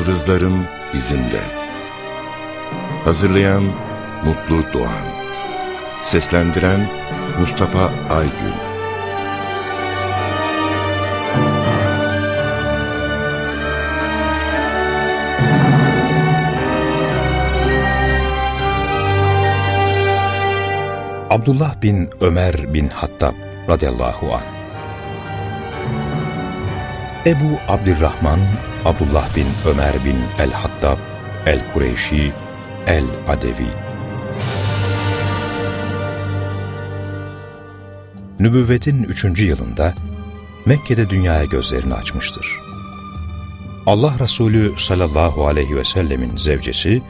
Yıldızların izinde. Hazırlayan Mutlu Doğan. Seslendiren Mustafa Aygün. Abdullah bin Ömer bin Hattab radıyallahu anh Ebu Abdurrahman Abdullah bin Ömer bin el-Hattab el-Kureyşi el-Adevi Nübüvvetin üçüncü yılında Mekke'de dünyaya gözlerini açmıştır. Allah Resulü sallallahu aleyhi ve sellemin zevcesi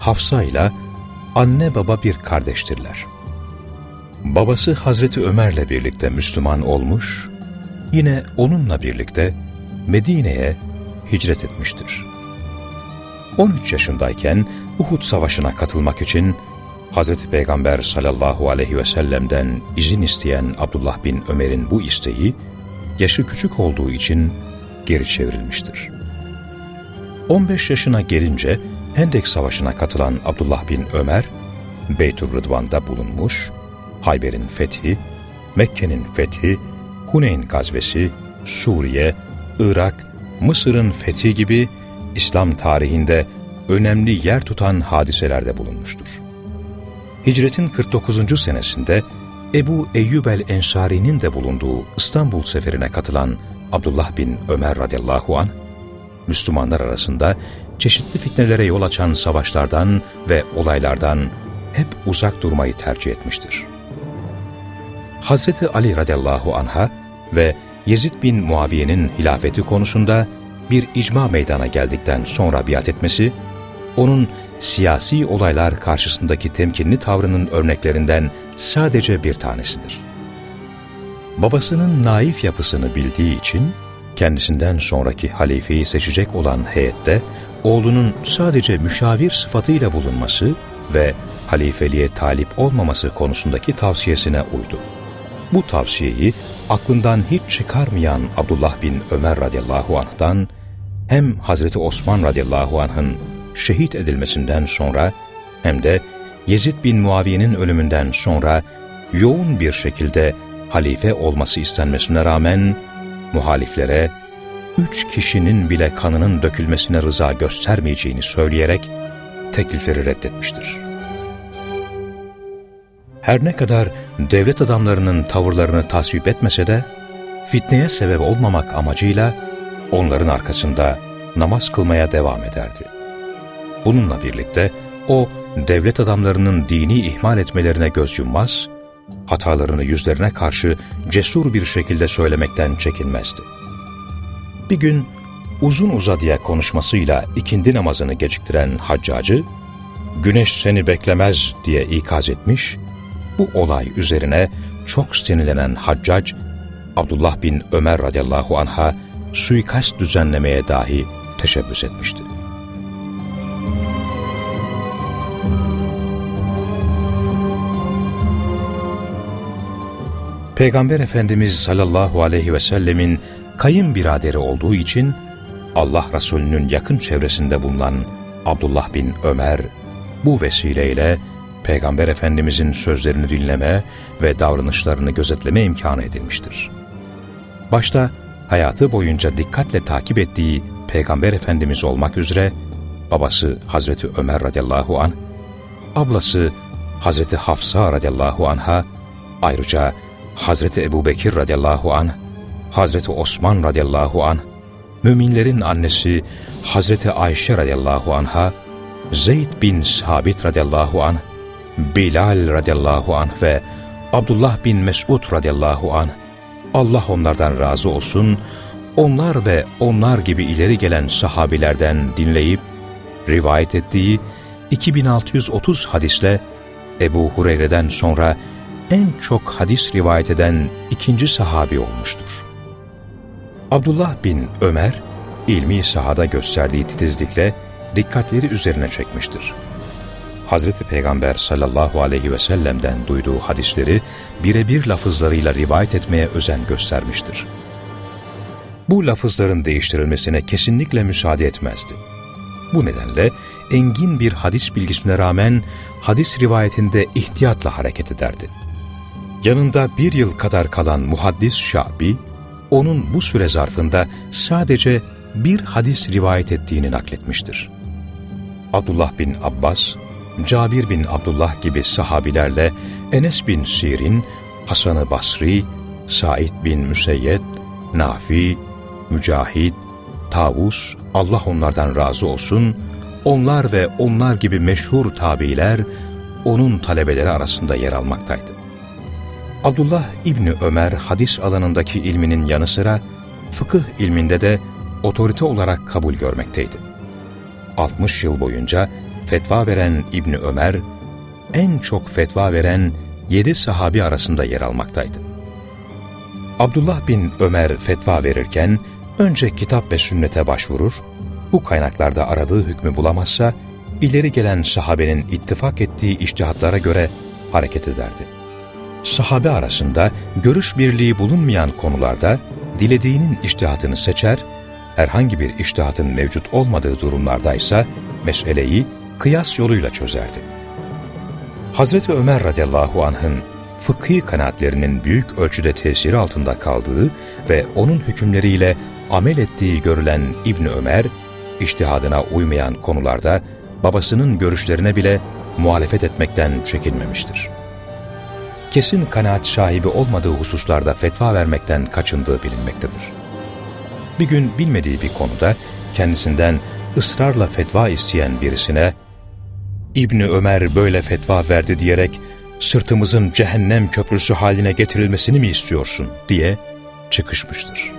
Hafsa ile anne baba bir kardeştirler. Babası Hazreti Ömer'le birlikte Müslüman olmuş, yine onunla birlikte Medine'ye hicret etmiştir. 13 yaşındayken Uhud Savaşı'na katılmak için Hz. Peygamber sallallahu aleyhi ve sellem'den izin isteyen Abdullah bin Ömer'in bu isteği, yaşı küçük olduğu için geri çevrilmiştir. 15 yaşına gelince Hendek Savaşı'na katılan Abdullah bin Ömer, Beytur Rıdvan'da bulunmuş, Hayber'in fethi, Mekke'nin fethi, Huneyn gazvesi, Suriye, Irak, Mısır'ın fethi gibi İslam tarihinde önemli yer tutan hadiselerde bulunmuştur. Hicretin 49. senesinde Ebu Eyyub el-Ensari'nin de bulunduğu İstanbul seferine katılan Abdullah bin Ömer radıyallahu an Müslümanlar arasında çeşitli fitnelere yol açan savaşlardan ve olaylardan hep uzak durmayı tercih etmiştir. Hazreti Ali radıyallahu anha ve Yezid bin Muaviye'nin hilafeti konusunda bir icma meydana geldikten sonra biat etmesi, onun siyasi olaylar karşısındaki temkinli tavrının örneklerinden sadece bir tanesidir. Babasının naif yapısını bildiği için, kendisinden sonraki halifeyi seçecek olan heyette, oğlunun sadece müşavir sıfatıyla bulunması ve halifeliğe talip olmaması konusundaki tavsiyesine uydu. Bu tavsiyeyi aklından hiç çıkarmayan Abdullah bin Ömer radıyallahu anh'tan hem Hazreti Osman radıyallahu anh'ın şehit edilmesinden sonra hem de Yezid bin Muaviye'nin ölümünden sonra yoğun bir şekilde halife olması istenmesine rağmen muhaliflere üç kişinin bile kanının dökülmesine rıza göstermeyeceğini söyleyerek teklifleri reddetmiştir. Her ne kadar devlet adamlarının tavırlarını tasvip etmese de, fitneye sebep olmamak amacıyla onların arkasında namaz kılmaya devam ederdi. Bununla birlikte o devlet adamlarının dini ihmal etmelerine göz yummaz, hatalarını yüzlerine karşı cesur bir şekilde söylemekten çekinmezdi. Bir gün uzun uzadıya konuşmasıyla ikindi namazını geciktiren haccacı, güneş seni beklemez diye ikaz etmiş bu olay üzerine çok sinirlenen Haccac, Abdullah bin Ömer radıyallahu anh'a suikast düzenlemeye dahi teşebbüs etmişti. Peygamber Efendimiz sallallahu aleyhi ve sellemin kayınbiraderi olduğu için Allah Resulü'nün yakın çevresinde bulunan Abdullah bin Ömer bu vesileyle Peygamber Efendimizin sözlerini dinleme ve davranışlarını gözetleme imkanı edilmiştir. Başta hayatı boyunca dikkatle takip ettiği Peygamber Efendimiz olmak üzere babası Hazreti Ömer radıyallahu an, ablası Hazreti Hafsa radıyallahu anha, ayrıca Hazreti Ebu Bekir radıyallahu an, Hazreti Osman radıyallahu an, müminlerin annesi Hazreti Ayşe radıyallahu anha, Zeyd bin Sabit radıyallahu anh, Bilal radıyallahu anh ve Abdullah bin Mesud radıyallahu anh, Allah onlardan razı olsun, onlar ve onlar gibi ileri gelen sahabilerden dinleyip, rivayet ettiği 2630 hadisle Ebu Hureyre'den sonra en çok hadis rivayet eden ikinci sahabi olmuştur. Abdullah bin Ömer, ilmi sahada gösterdiği titizlikle dikkatleri üzerine çekmiştir. Hazreti Peygamber sallallahu aleyhi ve sellem'den duyduğu hadisleri birebir lafızlarıyla rivayet etmeye özen göstermiştir. Bu lafızların değiştirilmesine kesinlikle müsaade etmezdi. Bu nedenle engin bir hadis bilgisine rağmen hadis rivayetinde ihtiyatla hareket ederdi. Yanında bir yıl kadar kalan muhaddis Şabi, onun bu süre zarfında sadece bir hadis rivayet ettiğini nakletmiştir. Abdullah bin Abbas, Cabir bin Abdullah gibi sahabilerle Enes bin Sirin, Hasan-ı Basri, Said bin Müseyyed, Nafi, Mücahid, Tavus, Allah onlardan razı olsun, onlar ve onlar gibi meşhur tabiler onun talebeleri arasında yer almaktaydı. Abdullah İbni Ömer hadis alanındaki ilminin yanı sıra fıkıh ilminde de otorite olarak kabul görmekteydi. 60 yıl boyunca fetva veren İbni Ömer, en çok fetva veren yedi sahabi arasında yer almaktaydı. Abdullah bin Ömer fetva verirken önce kitap ve sünnete başvurur, bu kaynaklarda aradığı hükmü bulamazsa ileri gelen sahabenin ittifak ettiği iştihatlara göre hareket ederdi. Sahabe arasında görüş birliği bulunmayan konularda dilediğinin iştihatını seçer, herhangi bir iştihatın mevcut olmadığı durumlardaysa meseleyi kıyas yoluyla çözerdi. Hazreti Ömer radıyallahu anh'ın fıkhi kanaatlerinin büyük ölçüde tesiri altında kaldığı ve onun hükümleriyle amel ettiği görülen İbni Ömer, iştihadına uymayan konularda babasının görüşlerine bile muhalefet etmekten çekinmemiştir. Kesin kanaat sahibi olmadığı hususlarda fetva vermekten kaçındığı bilinmektedir. Bir gün bilmediği bir konuda kendisinden ısrarla fetva isteyen birisine İbni Ömer böyle fetva verdi diyerek sırtımızın cehennem köprüsü haline getirilmesini mi istiyorsun diye çıkışmıştır.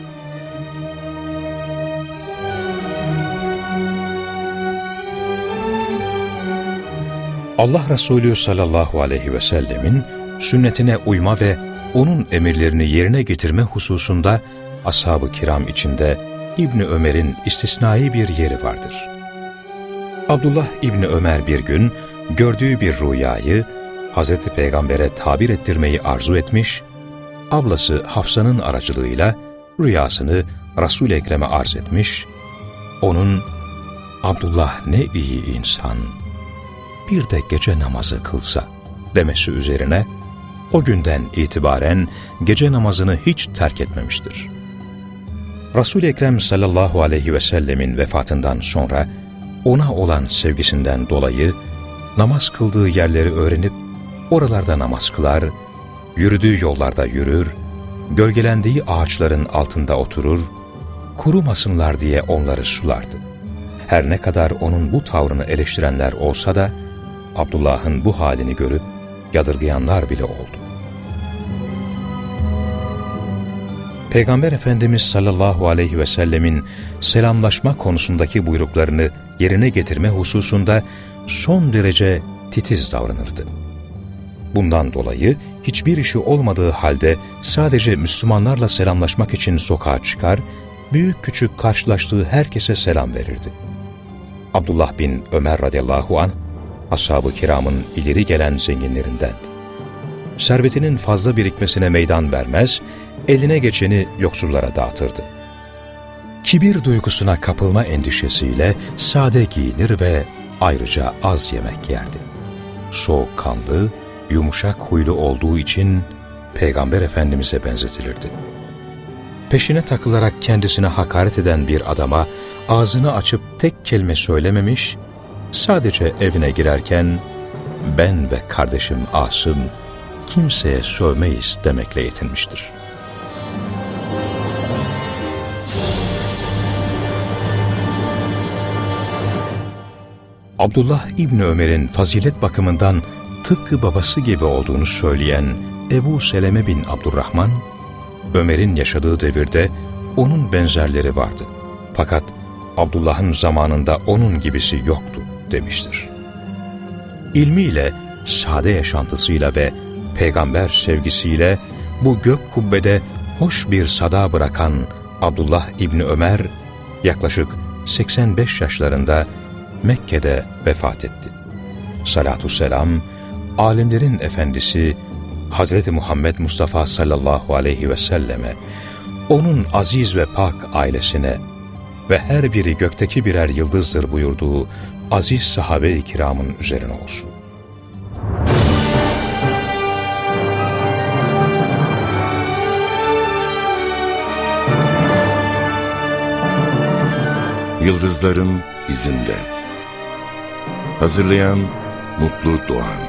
Allah Resulü sallallahu aleyhi ve sellemin sünnetine uyma ve onun emirlerini yerine getirme hususunda ashab-ı kiram içinde İbni Ömer'in istisnai bir yeri vardır. Abdullah İbni Ömer bir gün gördüğü bir rüyayı Hz. Peygamber'e tabir ettirmeyi arzu etmiş, ablası Hafsa'nın aracılığıyla rüyasını Resul-i Ekrem'e arz etmiş, onun Abdullah ne iyi insan, bir de gece namazı kılsa demesi üzerine o günden itibaren gece namazını hiç terk etmemiştir. Resul-i Ekrem sallallahu aleyhi ve sellemin vefatından sonra ona olan sevgisinden dolayı namaz kıldığı yerleri öğrenip oralarda namaz kılar, yürüdüğü yollarda yürür, gölgelendiği ağaçların altında oturur, kurumasınlar diye onları sulardı. Her ne kadar onun bu tavrını eleştirenler olsa da, Abdullah'ın bu halini görüp yadırgayanlar bile oldu. Peygamber Efendimiz sallallahu aleyhi ve sellemin selamlaşma konusundaki buyruklarını yerine getirme hususunda son derece titiz davranırdı. Bundan dolayı hiçbir işi olmadığı halde sadece Müslümanlarla selamlaşmak için sokağa çıkar, büyük küçük karşılaştığı herkese selam verirdi. Abdullah bin Ömer radıyallahu an ashab-ı kiramın ileri gelen zenginlerindendi. Servetinin fazla birikmesine meydan vermez, eline geçeni yoksullara dağıtırdı. Kibir duygusuna kapılma endişesiyle sade giyinir ve ayrıca az yemek yerdi. Soğukkanlı, yumuşak huylu olduğu için Peygamber Efendimiz'e benzetilirdi. Peşine takılarak kendisine hakaret eden bir adama ağzını açıp tek kelime söylememiş, sadece evine girerken ben ve kardeşim Asım kimseye sövmeyiz demekle yetinmiştir. Abdullah İbni Ömer'in fazilet bakımından tıpkı babası gibi olduğunu söyleyen Ebu Seleme bin Abdurrahman, Ömer'in yaşadığı devirde onun benzerleri vardı. Fakat Abdullah'ın zamanında onun gibisi yoktu demiştir. İlmiyle, sade yaşantısıyla ve peygamber sevgisiyle bu gök kubbede hoş bir sada bırakan Abdullah İbni Ömer yaklaşık 85 yaşlarında Mekke'de vefat etti. Salatü selam, alemlerin efendisi Hazreti Muhammed Mustafa sallallahu aleyhi ve selleme, onun aziz ve pak ailesine, ve her biri gökteki birer yıldızdır buyurduğu aziz sahabe-i kiramın üzerine olsun. Yıldızların izinde. Hazırlayan Mutlu Doğan.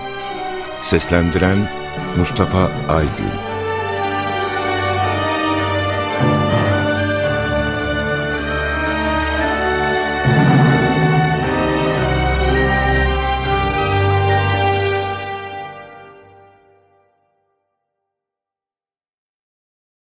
Seslendiren Mustafa Aygül